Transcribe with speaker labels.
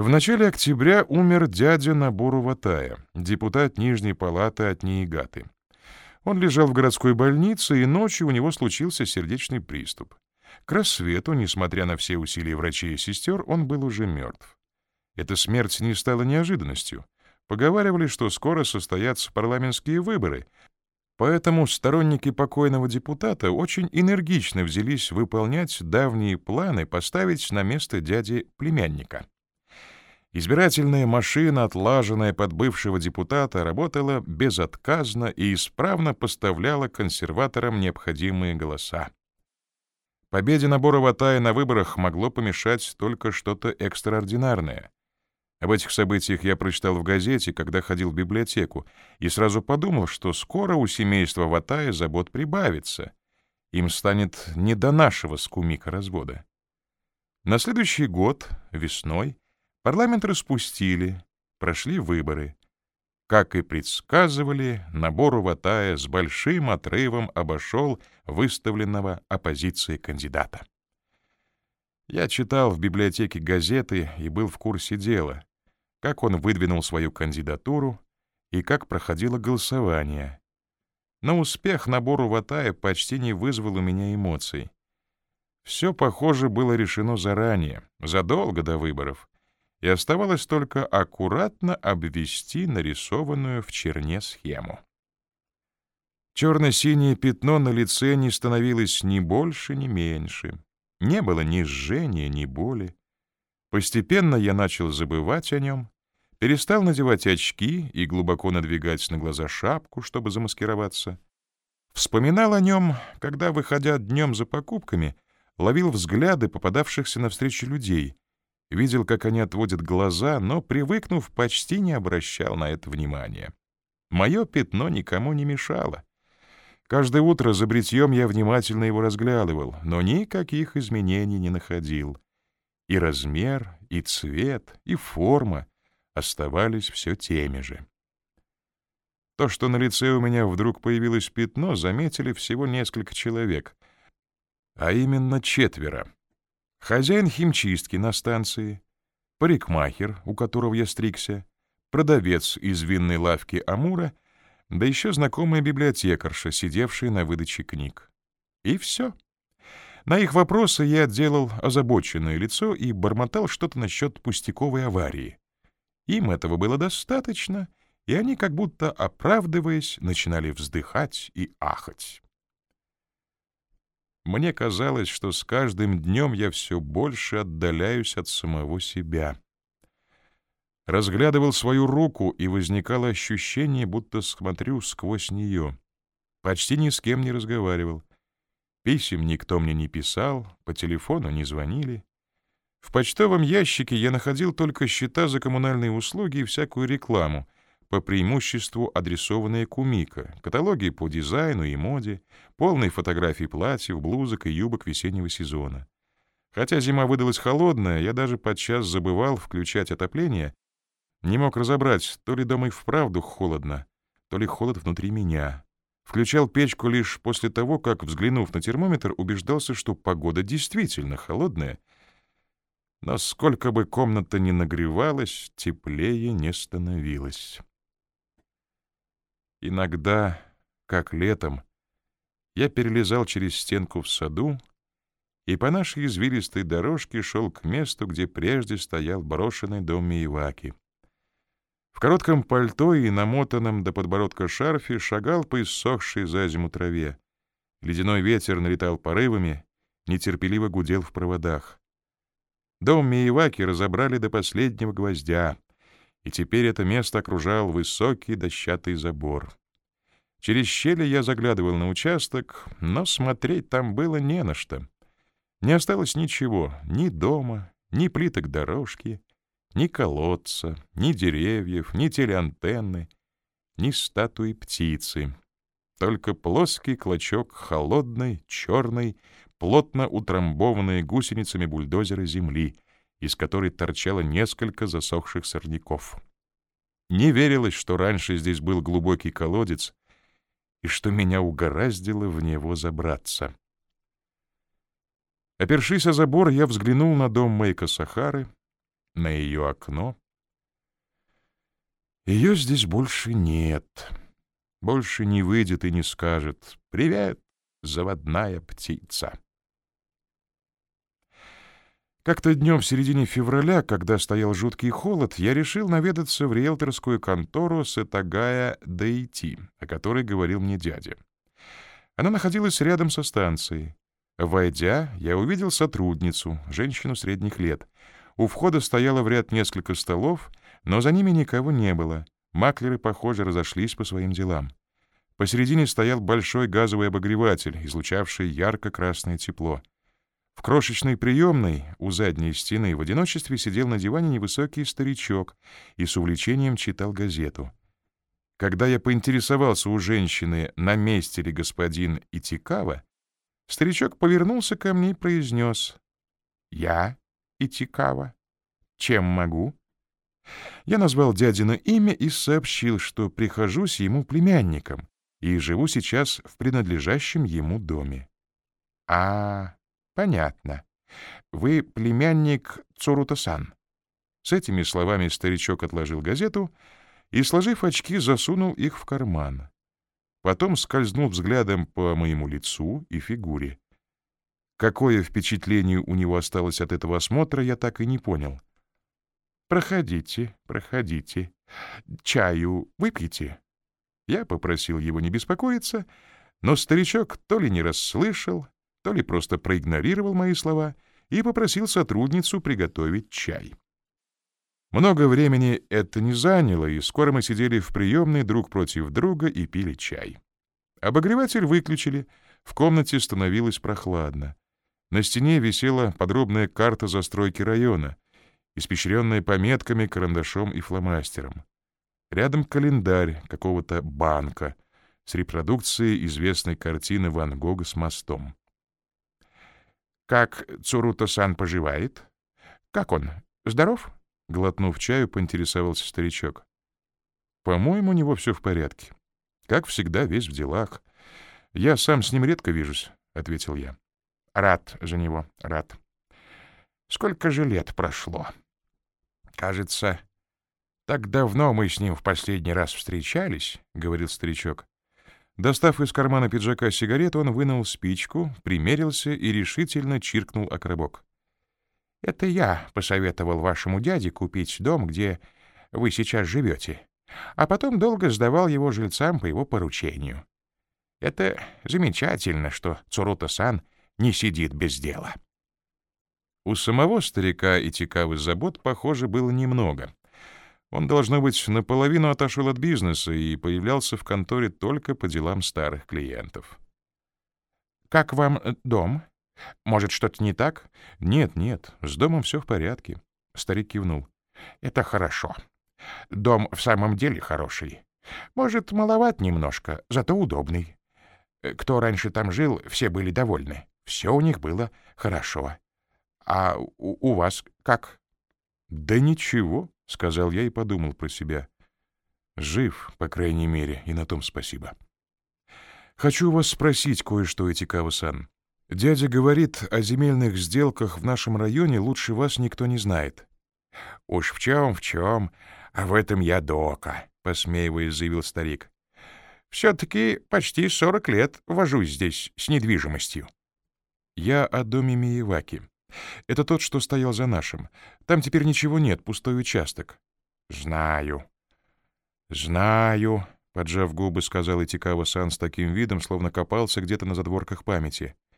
Speaker 1: В начале октября умер дядя Набору Ватая, депутат Нижней палаты от Ниигаты. Он лежал в городской больнице, и ночью у него случился сердечный приступ. К рассвету, несмотря на все усилия врачей и сестер, он был уже мертв. Эта смерть не стала неожиданностью. Поговаривали, что скоро состоятся парламентские выборы, поэтому сторонники покойного депутата очень энергично взялись выполнять давние планы поставить на место дяди племянника. Избирательная машина, отлаженная под бывшего депутата, работала безотказно и исправно поставляла консерваторам необходимые голоса. Победе набора Ватая на выборах могло помешать только что-то экстраординарное. Об этих событиях я прочитал в газете, когда ходил в библиотеку, и сразу подумал, что скоро у семейства Ватая забот прибавится. Им станет не до нашего скумика развода. На следующий год, весной, парламент распустили, прошли выборы. Как и предсказывали, набор Ватая с большим отрывом обошел выставленного оппозиции кандидата. Я читал в библиотеке газеты и был в курсе дела, как он выдвинул свою кандидатуру и как проходило голосование. Но успех набору Ватая почти не вызвал у меня эмоций. Все, похоже, было решено заранее, задолго до выборов, и оставалось только аккуратно обвести нарисованную в черне схему. Черно-синее пятно на лице не становилось ни больше, ни меньше. Не было ни жжения, ни боли. Постепенно я начал забывать о нем, перестал надевать очки и глубоко надвигать на глаза шапку, чтобы замаскироваться. Вспоминал о нем, когда, выходя днем за покупками, ловил взгляды попадавшихся навстречу людей, видел, как они отводят глаза, но, привыкнув, почти не обращал на это внимания. Мое пятно никому не мешало. Каждое утро за бритьем я внимательно его разглядывал, но никаких изменений не находил. И размер, и цвет, и форма оставались все теми же. То, что на лице у меня вдруг появилось пятно, заметили всего несколько человек, а именно четверо. Хозяин химчистки на станции, парикмахер, у которого я стригся, продавец из винной лавки «Амура», да еще знакомая библиотекарша, сидевшая на выдаче книг. И все. На их вопросы я делал озабоченное лицо и бормотал что-то насчет пустяковой аварии. Им этого было достаточно, и они, как будто оправдываясь, начинали вздыхать и ахать. Мне казалось, что с каждым днем я все больше отдаляюсь от самого себя. Разглядывал свою руку, и возникало ощущение, будто смотрю сквозь нее. Почти ни с кем не разговаривал. Писем никто мне не писал, по телефону не звонили. В почтовом ящике я находил только счета за коммунальные услуги и всякую рекламу, по преимуществу адресованные Кумика, каталоги по дизайну и моде, полные фотографии платьев, блузок и юбок весеннего сезона. Хотя зима выдалась холодная, я даже подчас забывал включать отопление, не мог разобрать, то ли дома и вправду холодно, то ли холод внутри меня. Включал печку лишь после того, как, взглянув на термометр, убеждался, что погода действительно холодная — но сколько бы комната ни нагревалась, теплее не становилось. Иногда, как летом, я перелезал через стенку в саду и по нашей извилистой дорожке шел к месту, где прежде стоял брошенный дом Миеваки. В коротком пальто и намотанном до подбородка шарфе шагал по иссохшей за зиму траве. Ледяной ветер налетал порывами, нетерпеливо гудел в проводах. Дом Миеваки разобрали до последнего гвоздя, и теперь это место окружал высокий дощатый забор. Через щели я заглядывал на участок, но смотреть там было не на что. Не осталось ничего, ни дома, ни плиток дорожки, ни колодца, ни деревьев, ни телеантенны, ни статуи птицы. Только плоский клочок холодной, черной, плотно утрамбованные гусеницами бульдозера земли, из которой торчало несколько засохших сорняков. Не верилось, что раньше здесь был глубокий колодец, и что меня угораздило в него забраться. Опершись о забор, я взглянул на дом Мэйка Сахары, на ее окно. Ее здесь больше нет. Больше не выйдет и не скажет «Привет, заводная птица». Как-то днем в середине февраля, когда стоял жуткий холод, я решил наведаться в риэлторскую контору Сетагая Дейти, о которой говорил мне дядя. Она находилась рядом со станцией. Войдя, я увидел сотрудницу, женщину средних лет. У входа стояло в ряд несколько столов, но за ними никого не было. Маклеры, похоже, разошлись по своим делам. Посередине стоял большой газовый обогреватель, излучавший ярко-красное тепло. В крошечной приемной у задней стены в одиночестве сидел на диване невысокий старичок и с увлечением читал газету. Когда я поинтересовался у женщины, на месте ли господин Итикава, старичок повернулся ко мне и произнес «Я Итикава. Чем могу?» Я назвал дядино имя и сообщил, что прихожусь ему племянником и живу сейчас в принадлежащем ему доме. «А, понятно. Вы племянник Цурута-сан». С этими словами старичок отложил газету — и, сложив очки, засунул их в карман. Потом скользнул взглядом по моему лицу и фигуре. Какое впечатление у него осталось от этого осмотра, я так и не понял. «Проходите, проходите. Чаю выпьете?» Я попросил его не беспокоиться, но старичок то ли не расслышал, то ли просто проигнорировал мои слова и попросил сотрудницу приготовить чай. Много времени это не заняло, и скоро мы сидели в приемной друг против друга и пили чай. Обогреватель выключили, в комнате становилось прохладно. На стене висела подробная карта застройки района, испещренная пометками, карандашом и фломастером. Рядом календарь какого-то банка с репродукцией известной картины Ван Гога с мостом. «Как Цуруто-сан поживает? Как он? Здоров?» Глотнув чаю, поинтересовался старичок. «По-моему, у него все в порядке. Как всегда, весь в делах. Я сам с ним редко вижусь», — ответил я. «Рад за него, рад. Сколько же лет прошло? Кажется, так давно мы с ним в последний раз встречались», — говорил старичок. Достав из кармана пиджака сигарету, он вынул спичку, примерился и решительно чиркнул о коробок. Это я посоветовал вашему дяде купить дом, где вы сейчас живете, а потом долго сдавал его жильцам по его поручению. Это замечательно, что Цурута-сан не сидит без дела. У самого старика и забот, похоже, было немного. Он, должно быть, наполовину отошел от бизнеса и появлялся в конторе только по делам старых клиентов. «Как вам э, дом?» Может, что-то не так? Нет, нет, с домом все в порядке. Старик кивнул. Это хорошо. Дом в самом деле хороший. Может, маловат немножко, зато удобный. Кто раньше там жил, все были довольны. Все у них было хорошо. А у, у вас как? Да ничего, сказал я и подумал про себя. Жив, по крайней мере, и на том спасибо. Хочу вас спросить кое-что, Этикава-сан. Дядя говорит, о земельных сделках в нашем районе лучше вас никто не знает. Уж в чем, в чем, а в этом я дока, посмеиваясь, заявил старик. Все-таки почти сорок лет вожусь здесь с недвижимостью. Я о доме Миеваки. Это тот, что стоял за нашим. Там теперь ничего нет, пустой участок. Знаю. Знаю, поджав губы, сказал Итикава-сан с таким видом, словно копался где-то на задворках памяти. —